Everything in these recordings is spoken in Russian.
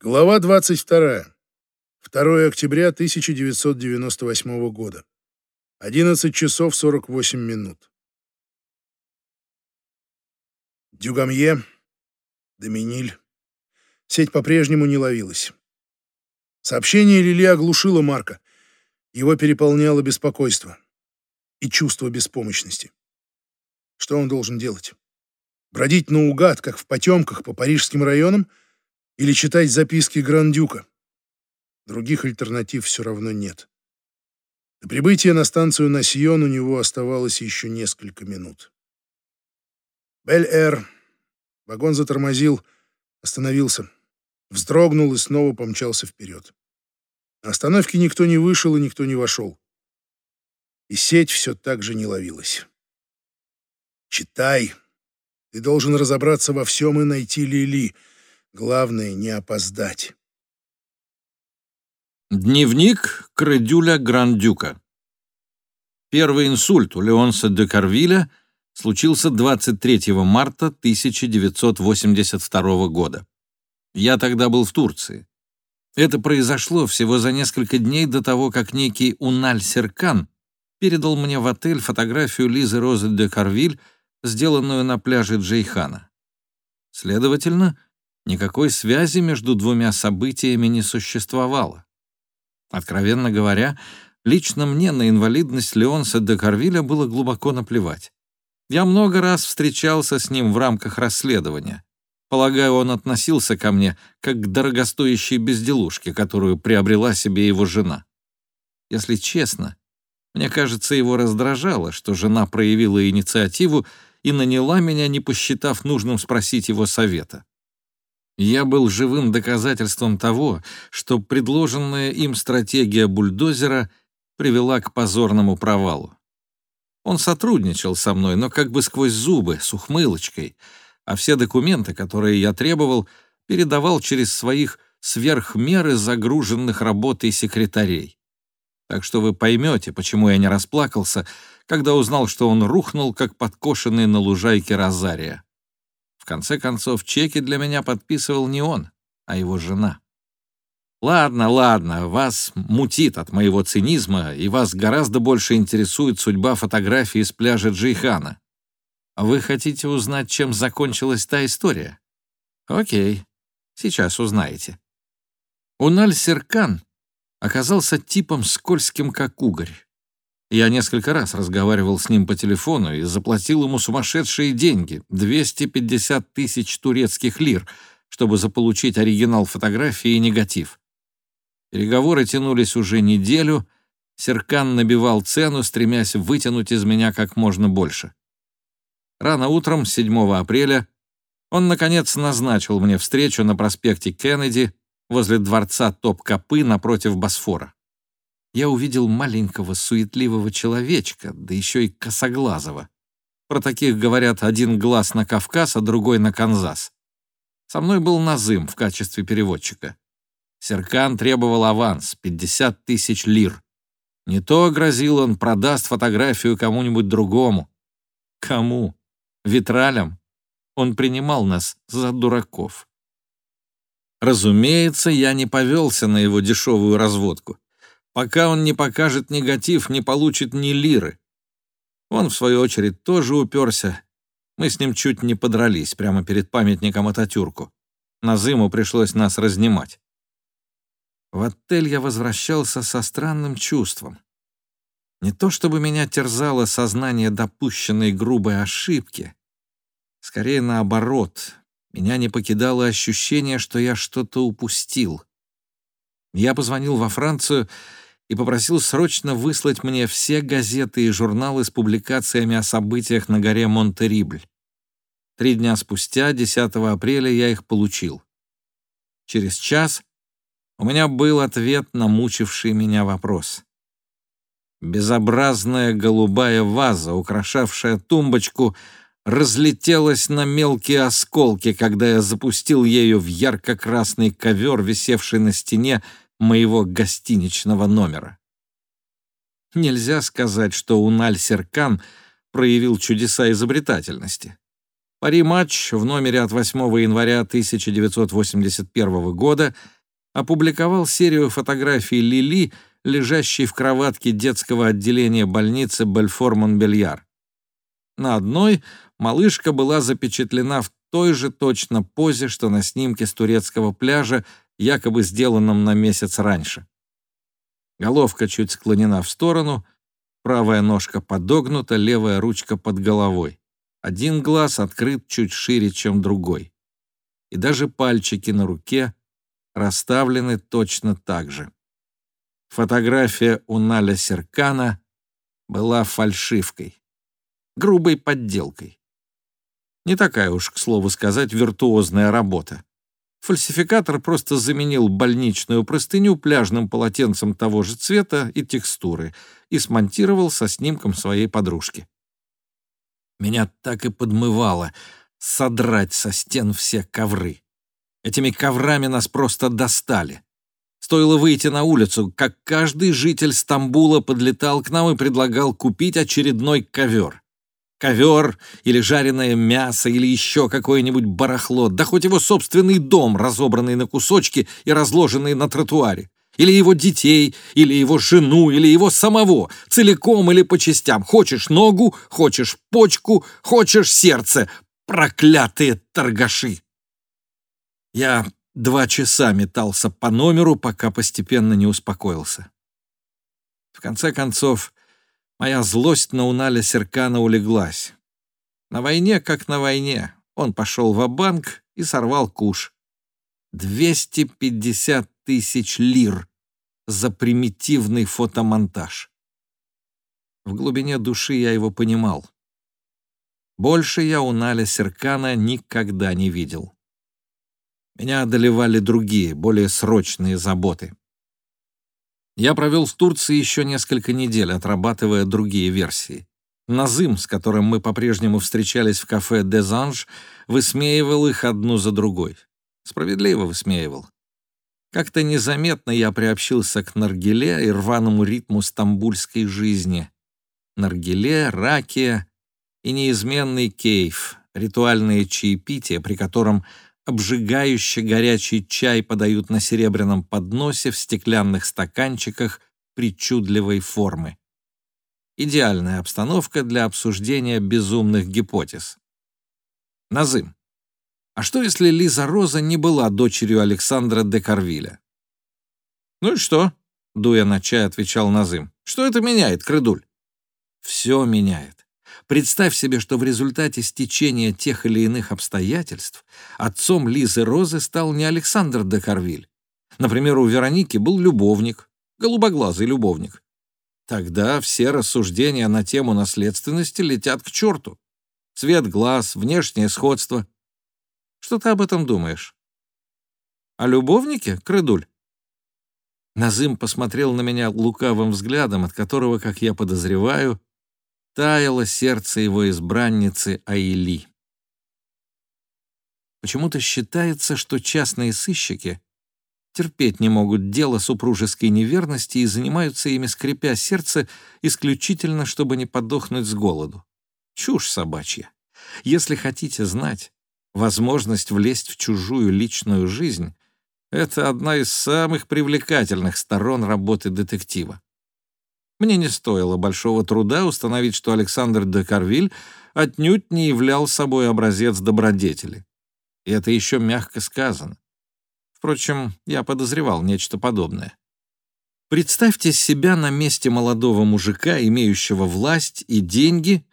Глава 22. 2 октября 1998 года. 11 часов 48 минут. Дюгамье, Доминиль. Сеть по-прежнему не ловилась. Сообщение Лили оглушило Марка. Его переполняло беспокойство и чувство беспомощности. Что он должен делать? Бродить наугад, как в потемках по парижским районам — или читать записки Грандюка. Других альтернатив все равно нет. До прибытия на станцию Насьон у него оставалось еще несколько минут. Бель-Эр. Вагон затормозил, остановился, вздрогнул и снова помчался вперед. На остановке никто не вышел и никто не вошел. И сеть все так же не ловилась. «Читай. Ты должен разобраться во всем и найти Лили», Главное — не опоздать. Дневник Кредюля Грандюка. Первый инсульт у Леонса де Карвиля случился 23 марта 1982 года. Я тогда был в Турции. Это произошло всего за несколько дней до того, как некий Уналь Серкан передал мне в отель фотографию Лизы Розы де Карвиль, сделанную на пляже Джейхана. Следовательно, Никакой связи между двумя событиями не существовало. Откровенно говоря, лично мне на инвалидность Леонса де Карвиля было глубоко наплевать. Я много раз встречался с ним в рамках расследования. Полагаю, он относился ко мне как к дорогостоящей безделушке, которую приобрела себе его жена. Если честно, мне кажется, его раздражало, что жена проявила инициативу и наняла меня, не посчитав нужным спросить его совета. Я был живым доказательством того, что предложенная им стратегия бульдозера привела к позорному провалу. Он сотрудничал со мной, но как бы сквозь зубы, с ухмылочкой, а все документы, которые я требовал, передавал через своих сверхмеры загруженных работой секретарей. Так что вы поймете, почему я не расплакался, когда узнал, что он рухнул, как подкошенный на лужайке Розария конце концов, чеки для меня подписывал не он, а его жена. Ладно, ладно, вас мутит от моего цинизма, и вас гораздо больше интересует судьба фотографии с пляжа Джейхана. Вы хотите узнать, чем закончилась та история? Окей, сейчас узнаете. Уналь Серкан оказался типом скользким, как угорь. Я несколько раз разговаривал с ним по телефону и заплатил ему сумасшедшие деньги — 250 тысяч турецких лир, чтобы заполучить оригинал фотографии и негатив. Переговоры тянулись уже неделю, Серкан набивал цену, стремясь вытянуть из меня как можно больше. Рано утром, 7 апреля, он, наконец, назначил мне встречу на проспекте Кеннеди возле дворца Топ-Капы напротив Босфора я увидел маленького суетливого человечка, да еще и косоглазого. Про таких говорят один глаз на Кавказ, а другой на Канзас. Со мной был Назым в качестве переводчика. Серкан требовал аванс — 50 тысяч лир. Не то, грозил он, продаст фотографию кому-нибудь другому. Кому? Витралям? Он принимал нас за дураков. Разумеется, я не повелся на его дешевую разводку. Пока он не покажет негатив, не получит ни лиры. Он, в свою очередь, тоже уперся. Мы с ним чуть не подрались прямо перед памятником Ататюрку. На зиму пришлось нас разнимать. В отель я возвращался со странным чувством. Не то чтобы меня терзало сознание допущенной грубой ошибки, скорее наоборот, меня не покидало ощущение, что я что-то упустил. Я позвонил во Францию и попросил срочно выслать мне все газеты и журналы с публикациями о событиях на горе Монтерибль. Три дня спустя, 10 апреля, я их получил. Через час у меня был ответ на мучивший меня вопрос. Безобразная голубая ваза, украшавшая тумбочку, разлетелась на мелкие осколки, когда я запустил ею в ярко-красный ковер, висевший на стене моего гостиничного номера. Нельзя сказать, что Уналь Серкан проявил чудеса изобретательности. Пари-матч в номере от 8 января 1981 года опубликовал серию фотографий Лили, лежащей в кроватке детского отделения больницы Бельфор-Монбельяр. На одной малышка была запечатлена в той же точно позе, что на снимке с турецкого пляжа, якобы сделанном на месяц раньше. Головка чуть склонена в сторону, правая ножка подогнута, левая ручка под головой. Один глаз открыт чуть шире, чем другой. И даже пальчики на руке расставлены точно так же. Фотография у Наля Серкана была фальшивкой, грубой подделкой. Не такая уж, к слову сказать, виртуозная работа. Фальсификатор просто заменил больничную простыню пляжным полотенцем того же цвета и текстуры и смонтировал со снимком своей подружки. Меня так и подмывало содрать со стен все ковры. Этими коврами нас просто достали. Стоило выйти на улицу, как каждый житель Стамбула подлетал к нам и предлагал купить очередной ковер. Ковер или жареное мясо или еще какое-нибудь барахло, да хоть его собственный дом, разобранный на кусочки и разложенный на тротуаре. Или его детей, или его жену, или его самого, целиком или по частям. Хочешь ногу, хочешь почку, хочешь сердце. Проклятые торгаши! Я два часа метался по номеру, пока постепенно не успокоился. В конце концов, Моя злость на Уналя Серкана улеглась. На войне, как на войне, он пошел в банк и сорвал куш. 250 тысяч лир за примитивный фотомонтаж. В глубине души я его понимал. Больше я Уналя Серкана никогда не видел. Меня одолевали другие, более срочные заботы. Я провел в Турции еще несколько недель, отрабатывая другие версии. Назым, с которым мы по-прежнему встречались в кафе «Дезанж», высмеивал их одну за другой. Справедливо высмеивал. Как-то незаметно я приобщился к наргиле и рваному ритму стамбульской жизни. Наргиле, ракия и неизменный кейф, ритуальное чаепитие, при котором обжигающий горячий чай подают на серебряном подносе в стеклянных стаканчиках причудливой формы. Идеальная обстановка для обсуждения безумных гипотез. Назым. А что, если Лиза Роза не была дочерью Александра де Карвиля? «Ну и что?» — дуя на чай, отвечал Назым. «Что это меняет, Крыдуль?» «Все меняет. Представь себе, что в результате стечения тех или иных обстоятельств отцом Лизы Розы стал не Александр де Карвиль. Например, у Вероники был любовник, голубоглазый любовник. Тогда все рассуждения на тему наследственности летят к черту. Цвет глаз, внешнее сходство. Что ты об этом думаешь? О любовнике, Крыдуль? Назым посмотрел на меня лукавым взглядом, от которого, как я подозреваю, таяло сердце его избранницы Аили. Почему-то считается, что частные сыщики терпеть не могут дело супружеской неверности и занимаются ими, скрипя сердце, исключительно, чтобы не подохнуть с голоду. Чушь собачья. Если хотите знать, возможность влезть в чужую личную жизнь — это одна из самых привлекательных сторон работы детектива. Мне не стоило большого труда установить, что Александр де Карвиль отнюдь не являл собой образец добродетели. И это еще мягко сказано. Впрочем, я подозревал нечто подобное. Представьте себя на месте молодого мужика, имеющего власть и деньги,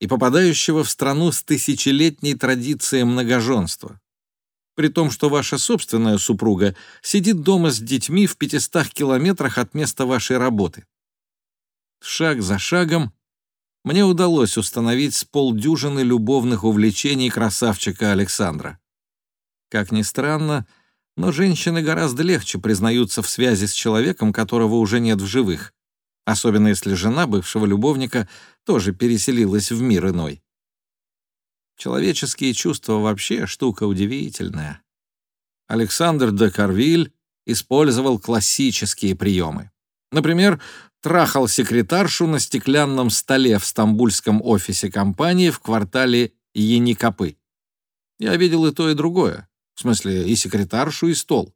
и попадающего в страну с тысячелетней традицией многоженства. При том, что ваша собственная супруга сидит дома с детьми в 500 километрах от места вашей работы. Шаг за шагом мне удалось установить с полдюжины любовных увлечений красавчика Александра. Как ни странно, но женщины гораздо легче признаются в связи с человеком, которого уже нет в живых, особенно если жена бывшего любовника тоже переселилась в мир иной. Человеческие чувства вообще штука удивительная. Александр де Карвиль использовал классические приемы. Например, трахал секретаршу на стеклянном столе в стамбульском офисе компании в квартале Еникопы. Я видел и то, и другое. В смысле, и секретаршу, и стол.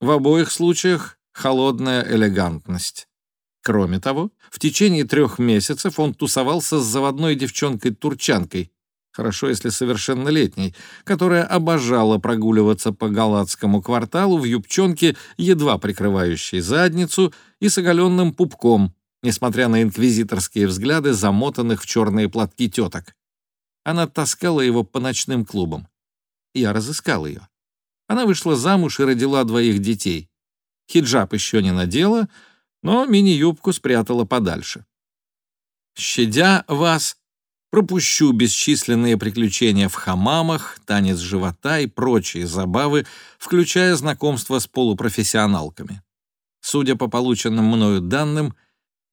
В обоих случаях холодная элегантность. Кроме того, в течение трех месяцев он тусовался с заводной девчонкой-турчанкой, хорошо если совершеннолетней, которая обожала прогуливаться по галатскому кварталу в юбчонке, едва прикрывающей задницу, и с оголенным пупком, несмотря на инквизиторские взгляды замотанных в черные платки теток. Она таскала его по ночным клубам. Я разыскал ее. Она вышла замуж и родила двоих детей. Хиджаб еще не надела, но мини-юбку спрятала подальше. Щадя вас, пропущу бесчисленные приключения в хамамах, танец живота и прочие забавы, включая знакомство с полупрофессионалками. Судя по полученным мною данным,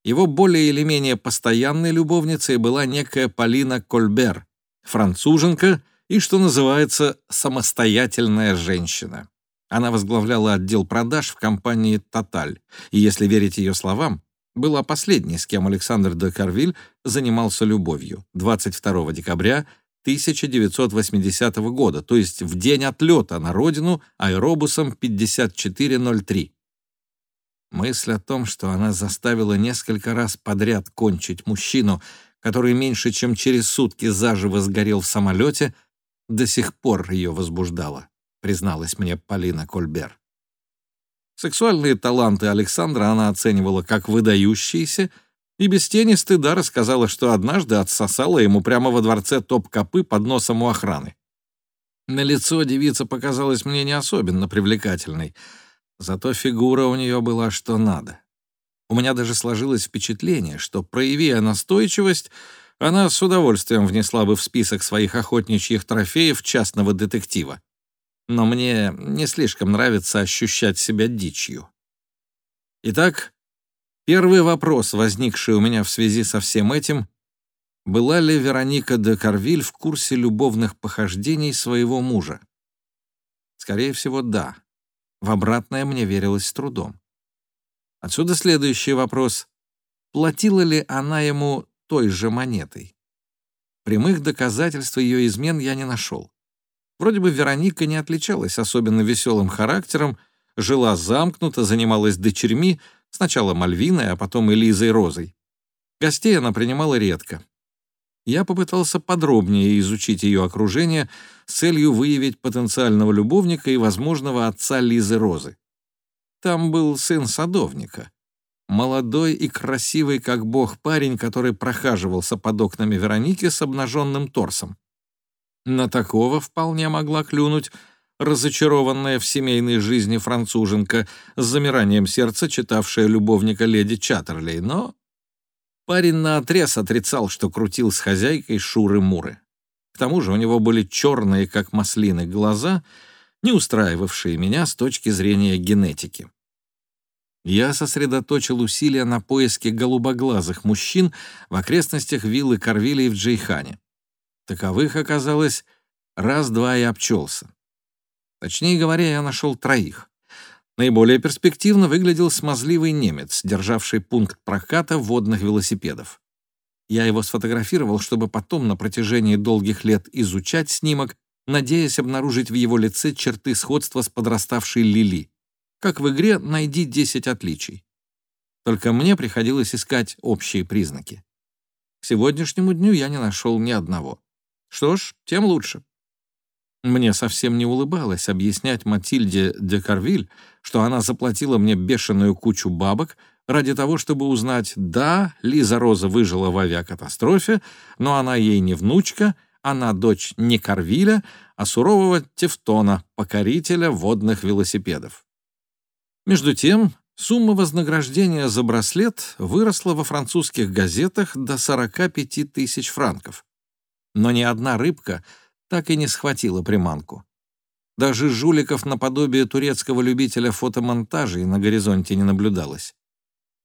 его более или менее постоянной любовницей была некая Полина Кольбер, француженка и, что называется, самостоятельная женщина. Она возглавляла отдел продаж в компании «Тоталь», и, если верить ее словам, была последней, с кем Александр де Карвиль занимался любовью 22 декабря 1980 года, то есть в день отлета на родину аэробусом 5403. Мысль о том, что она заставила несколько раз подряд кончить мужчину, который меньше чем через сутки заживо сгорел в самолете, до сих пор ее возбуждала, призналась мне Полина Кольбер. Сексуальные таланты Александра она оценивала как выдающиеся, и без тени стыда рассказала, что однажды отсосала ему прямо во дворце топ-копы под носом у охраны. На лицо девица показалась мне не особенно привлекательной — Зато фигура у нее была что надо. У меня даже сложилось впечатление, что, прояви настойчивость, она с удовольствием внесла бы в список своих охотничьих трофеев частного детектива. Но мне не слишком нравится ощущать себя дичью. Итак, первый вопрос, возникший у меня в связи со всем этим, была ли Вероника де Карвиль в курсе любовных похождений своего мужа? Скорее всего, да. В обратное мне верилось с трудом. Отсюда следующий вопрос. Платила ли она ему той же монетой? Прямых доказательств ее измен я не нашел. Вроде бы Вероника не отличалась особенно веселым характером, жила замкнуто, занималась дочерьми, сначала Мальвиной, а потом Элизой Розой. Гостей она принимала редко я попытался подробнее изучить ее окружение с целью выявить потенциального любовника и возможного отца Лизы Розы. Там был сын садовника, молодой и красивый, как бог, парень, который прохаживался под окнами Вероники с обнаженным торсом. На такого вполне могла клюнуть разочарованная в семейной жизни француженка с замиранием сердца, читавшая любовника леди Чаттерлей, но Парень наотрез отрицал, что крутил с хозяйкой Шуры-Муры. К тому же у него были черные, как маслины, глаза, не устраивавшие меня с точки зрения генетики. Я сосредоточил усилия на поиске голубоглазых мужчин в окрестностях виллы Корвилей в Джейхане. Таковых оказалось раз-два и обчелся. Точнее говоря, я нашел троих. Наиболее перспективно выглядел смазливый немец, державший пункт проката водных велосипедов. Я его сфотографировал, чтобы потом на протяжении долгих лет изучать снимок, надеясь обнаружить в его лице черты сходства с подраставшей Лили. Как в игре «Найди 10 отличий». Только мне приходилось искать общие признаки. К сегодняшнему дню я не нашел ни одного. Что ж, тем лучше. Мне совсем не улыбалось объяснять Матильде де Карвиль, что она заплатила мне бешеную кучу бабок ради того, чтобы узнать, да, Лиза Роза выжила в авиакатастрофе, но она ей не внучка, она дочь не Карвиля, а сурового Тевтона, покорителя водных велосипедов. Между тем, сумма вознаграждения за браслет выросла во французских газетах до 45 тысяч франков. Но ни одна рыбка — так и не схватила приманку. Даже жуликов наподобие турецкого любителя фотомонтажей на горизонте не наблюдалось.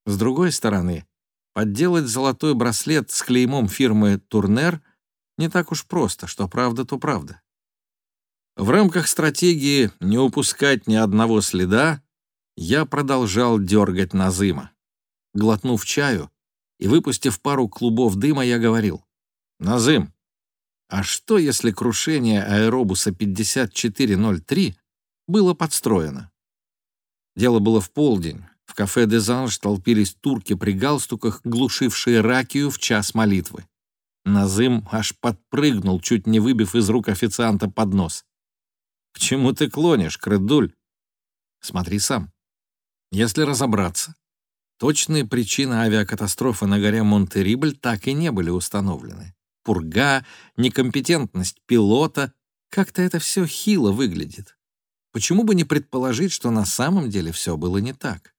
С другой стороны, подделать золотой браслет с клеймом фирмы «Турнер» не так уж просто, что правда, то правда. В рамках стратегии не упускать ни одного следа я продолжал дергать Назыма. Глотнув чаю и выпустив пару клубов дыма, я говорил, «Назым, А что, если крушение аэробуса 5403 было подстроено? Дело было в полдень. В кафе «Дезанж» толпились турки при галстуках, глушившие ракию в час молитвы. Назым аж подпрыгнул, чуть не выбив из рук официанта поднос. «К чему ты клонишь, Крыдуль?» «Смотри сам. Если разобраться, точные причины авиакатастрофы на горе Монтерибль так и не были установлены. Пурга, некомпетентность пилота — как-то это все хило выглядит. Почему бы не предположить, что на самом деле все было не так?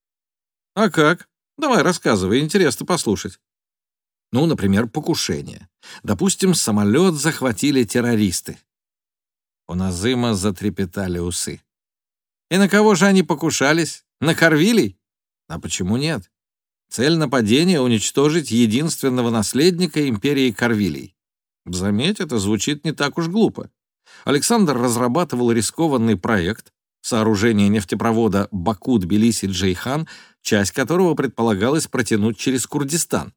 А как? Давай рассказывай, интересно послушать. Ну, например, покушение. Допустим, самолет захватили террористы. У Назыма затрепетали усы. И на кого же они покушались? На Корвилей? А почему нет? Цель нападения — уничтожить единственного наследника империи Корвилей. Заметь, это звучит не так уж глупо. Александр разрабатывал рискованный проект сооружение нефтепровода Баку-Тбилиси-Джейхан, часть которого предполагалось протянуть через Курдистан.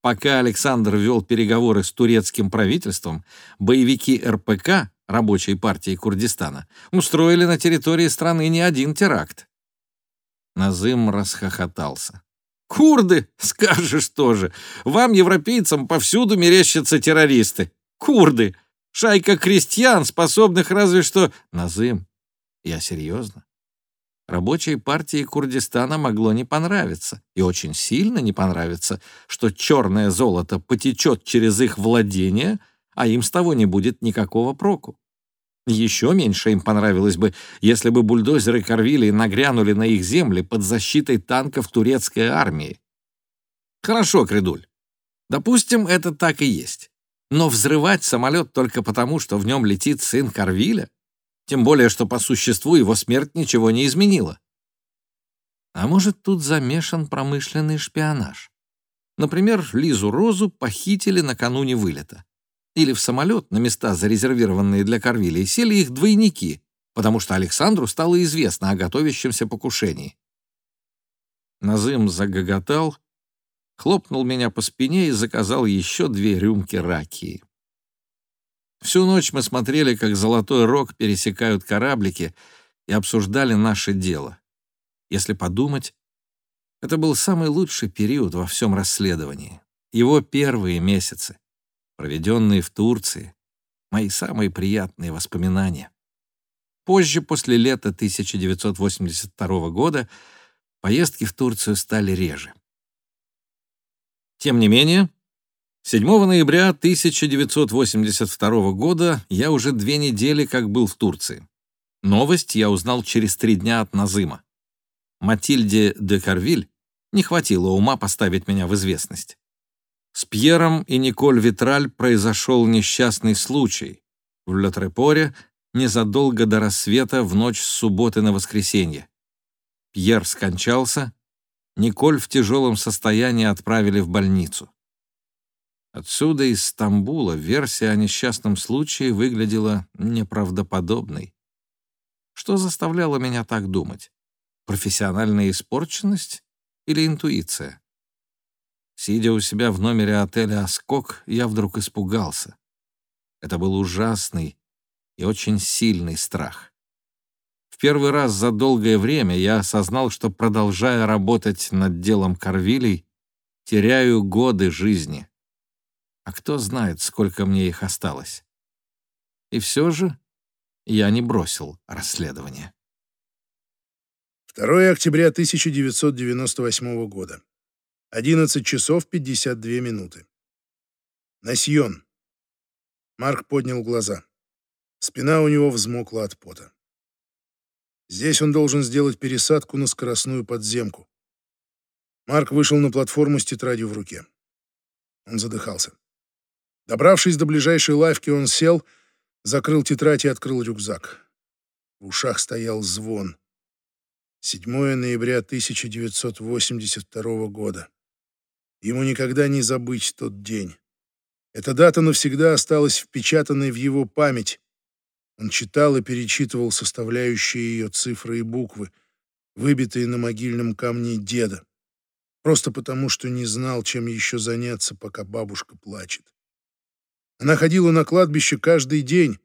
Пока Александр вел переговоры с турецким правительством, боевики РПК, рабочей партии Курдистана, устроили на территории страны не один теракт. Назым расхохотался. «Курды, скажешь тоже. Вам, европейцам, повсюду мерещатся террористы. Курды. Шайка крестьян, способных разве что...» «Назым, я серьезно. Рабочей партии Курдистана могло не понравиться, и очень сильно не понравиться, что черное золото потечет через их владение, а им с того не будет никакого проку. Еще меньше им понравилось бы, если бы бульдозеры Корвилии нагрянули на их земли под защитой танков турецкой армии. Хорошо, Кредуль. Допустим, это так и есть. Но взрывать самолет только потому, что в нем летит сын Корвиля? Тем более, что по существу его смерть ничего не изменила. А может, тут замешан промышленный шпионаж? Например, Лизу Розу похитили накануне вылета. Или в самолет на места, зарезервированные для Корвилей, сели их двойники, потому что Александру стало известно о готовящемся покушении. Назым загоготал, хлопнул меня по спине и заказал еще две рюмки ракии. Всю ночь мы смотрели, как Золотой Рог пересекают кораблики и обсуждали наше дело. Если подумать, это был самый лучший период во всем расследовании. Его первые месяцы, проведенные в Турции, мои самые приятные воспоминания. Позже, после лета 1982 года, поездки в Турцию стали реже. Тем не менее, 7 ноября 1982 года я уже две недели как был в Турции. Новость я узнал через три дня от Назыма. Матильде де Карвиль не хватило ума поставить меня в известность. С Пьером и Николь Витраль произошел несчастный случай. В Летрепоре незадолго до рассвета в ночь с субботы на воскресенье. Пьер скончался, Николь в тяжелом состоянии отправили в больницу. Отсюда из Стамбула версия о несчастном случае выглядела неправдоподобной. Что заставляло меня так думать? Профессиональная испорченность или интуиция? Сидя у себя в номере отеля «Оскок», я вдруг испугался. Это был ужасный и очень сильный страх. В первый раз за долгое время я осознал, что, продолжая работать над делом Корвилей, теряю годы жизни. А кто знает, сколько мне их осталось. И все же я не бросил расследование. 2 октября 1998 года. 11 часов 52 минуты. Насьон. Марк поднял глаза. Спина у него взмокла от пота. Здесь он должен сделать пересадку на скоростную подземку. Марк вышел на платформу с тетрадью в руке. Он задыхался. Добравшись до ближайшей лавки, он сел, закрыл тетрадь и открыл рюкзак. В ушах стоял звон. 7 ноября 1982 года. Ему никогда не забыть тот день. Эта дата навсегда осталась впечатанной в его память. Он читал и перечитывал составляющие ее цифры и буквы, выбитые на могильном камне деда, просто потому, что не знал, чем еще заняться, пока бабушка плачет. Она ходила на кладбище каждый день.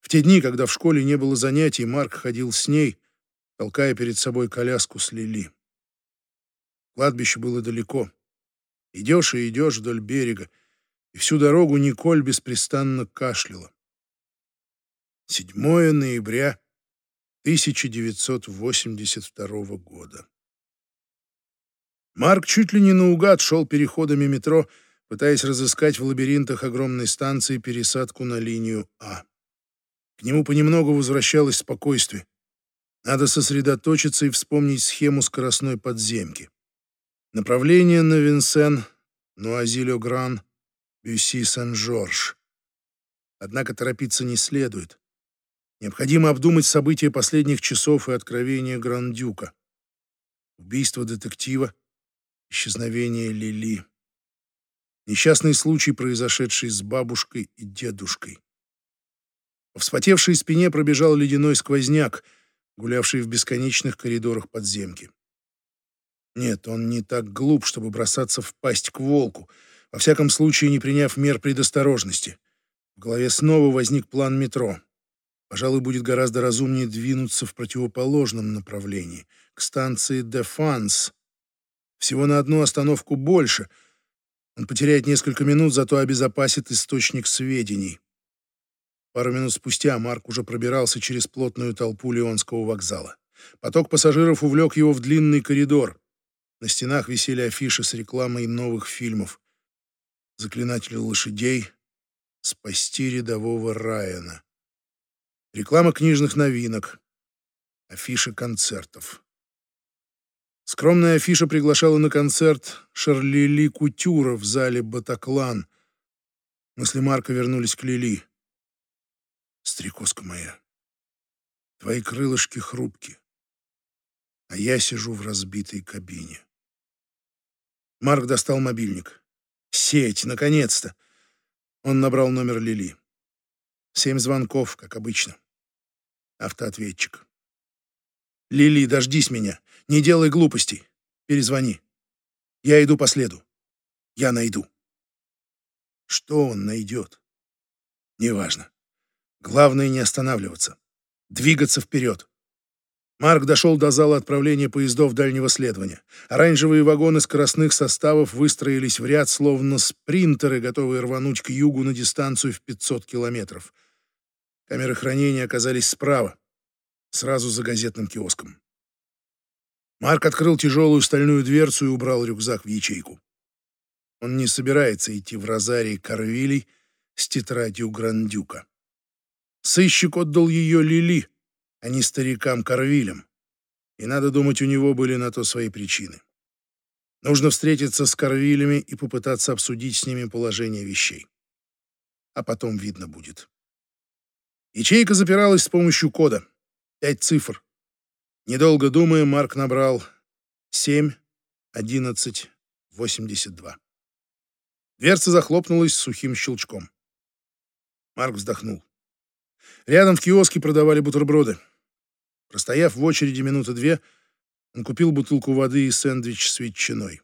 В те дни, когда в школе не было занятий, Марк ходил с ней, толкая перед собой коляску с Лили. Кладбище было далеко. Идешь и идешь вдоль берега, и всю дорогу Николь беспрестанно кашляла. 7 ноября 1982 года. Марк чуть ли не наугад шел переходами метро, пытаясь разыскать в лабиринтах огромной станции пересадку на линию А. К нему понемногу возвращалось спокойствие. Надо сосредоточиться и вспомнить схему скоростной подземки. Направление на Винсен, Нуазиль-Гран, Бюсси-Сен-Жорж. Однако торопиться не следует. Необходимо обдумать события последних часов и откровения Грандюка. Убийство детектива, исчезновение Лили. Несчастный случай, произошедший с бабушкой и дедушкой. По вспотевшей спине пробежал ледяной сквозняк, гулявший в бесконечных коридорах подземки. Нет, он не так глуп, чтобы бросаться в пасть к волку, во всяком случае не приняв мер предосторожности. В голове снова возник план метро. Пожалуй, будет гораздо разумнее двинуться в противоположном направлении, к станции Дефанс. Всего на одну остановку больше. Он потеряет несколько минут, зато обезопасит источник сведений. Пару минут спустя Марк уже пробирался через плотную толпу Леонского вокзала. Поток пассажиров увлек его в длинный коридор. На стенах висели афиши с рекламой новых фильмов. «Заклинатель лошадей», «Спасти рядового Райана». Реклама книжных новинок, афиши концертов. Скромная афиша приглашала на концерт Шарлили Кутюра в зале «Батаклан». Мысли Марка вернулись к Лили. «Стрекозка моя, твои крылышки хрупки, а я сижу в разбитой кабине». Марк достал мобильник. Сеть, наконец-то. Он набрал номер Лили. Семь звонков, как обычно. Автоответчик. Лили, дождись меня. Не делай глупостей. Перезвони. Я иду по следу. Я найду. Что он найдет? Неважно. Главное не останавливаться. Двигаться вперед. Марк дошел до зала отправления поездов дальнего следования. Оранжевые вагоны скоростных составов выстроились в ряд, словно спринтеры, готовые рвануть к югу на дистанцию в 500 километров. Камеры хранения оказались справа, сразу за газетным киоском. Марк открыл тяжелую стальную дверцу и убрал рюкзак в ячейку. Он не собирается идти в розарий Карвилей с тетрадью Грандюка. Сыщик отдал ее Лили — а не старикам Карвилем. И надо думать, у него были на то свои причины. Нужно встретиться с Карвилями и попытаться обсудить с ними положение вещей. А потом видно будет. Ячейка запиралась с помощью кода. Пять цифр. Недолго думая, Марк набрал 7, 11, 82. Дверца захлопнулась с сухим щелчком. Марк вздохнул. Рядом в киоске продавали бутерброды. Простояв в очереди минуты две, он купил бутылку воды и сэндвич с ветчиной.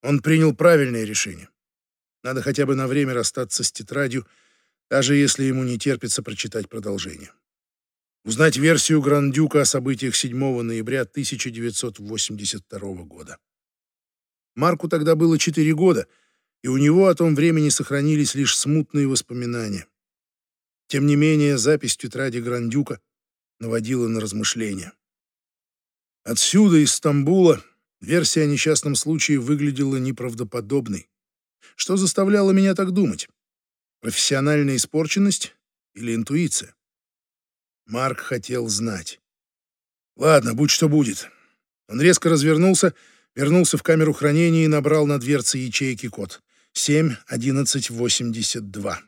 Он принял правильное решение. Надо хотя бы на время расстаться с тетрадью, даже если ему не терпится прочитать продолжение. Узнать версию Грандюка о событиях 7 ноября 1982 года. Марку тогда было 4 года, и у него о том времени сохранились лишь смутные воспоминания. Тем не менее, запись тетради Грандюка наводила на размышления. Отсюда, из Стамбула, версия о несчастном случае выглядела неправдоподобной. Что заставляло меня так думать? Профессиональная испорченность или интуиция? Марк хотел знать. Ладно, будь что будет. Он резко развернулся, вернулся в камеру хранения и набрал на дверце ячейки код 71182.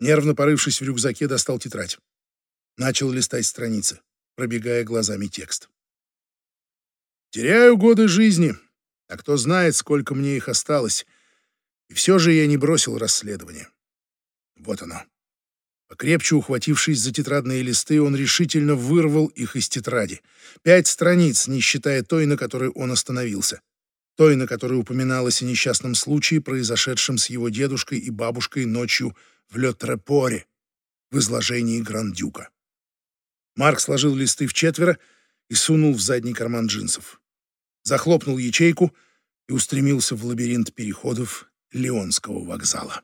Нервно порывшись в рюкзаке, достал тетрадь. Начал листать страницы, пробегая глазами текст. Теряю годы жизни, а кто знает, сколько мне их осталось. И все же я не бросил расследование. Вот оно. Покрепче ухватившись за тетрадные листы, он решительно вырвал их из тетради. Пять страниц, не считая той, на которой он остановился. той, на которой упоминалось о несчастном случае, произошедшем с его дедушкой и бабушкой ночью в Ле-Трепоре в изложении Грандюка. Марк сложил листы в четверо и сунул в задний карман джинсов. Захлопнул ячейку и устремился в лабиринт переходов Леонского вокзала.